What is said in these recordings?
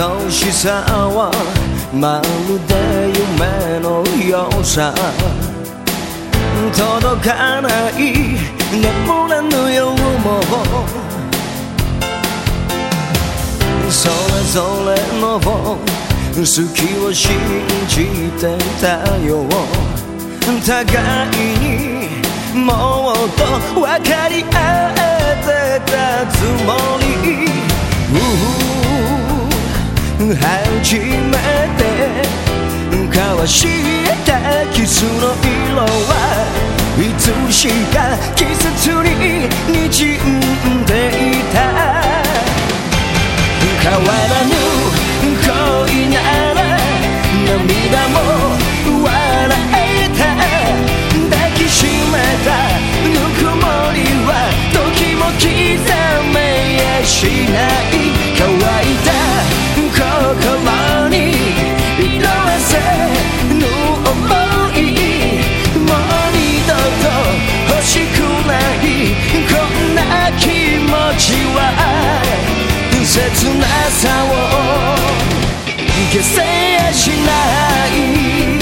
愛しさはまるで夢のようさ届かない眠れぬ夜もそれぞれの好きを信じてたよ互いにもっと分かり合えて初めて交わしたキスの色はいつしか季節に滲んでいた消せやしない。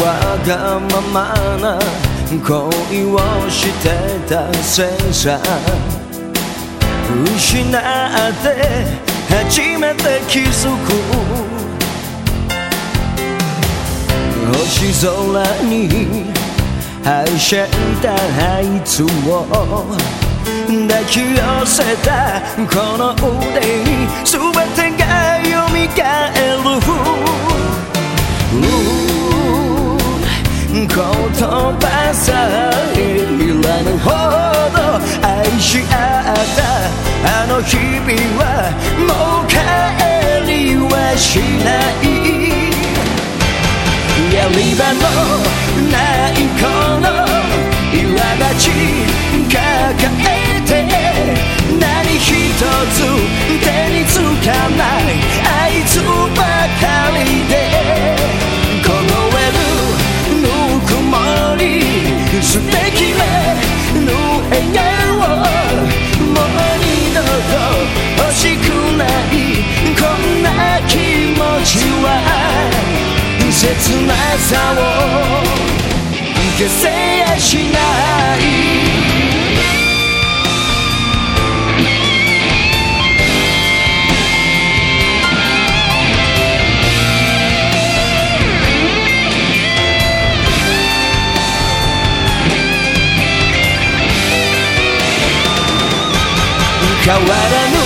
わがままな恋をしてたせいさ失って初めて気づく。星空にはしゃいだあいつを抱き寄せたこの腕に全てが蘇る。言葉さえいらぬほど愛し合ったあの日々はもう帰切なさを消せやしない。変わらぬ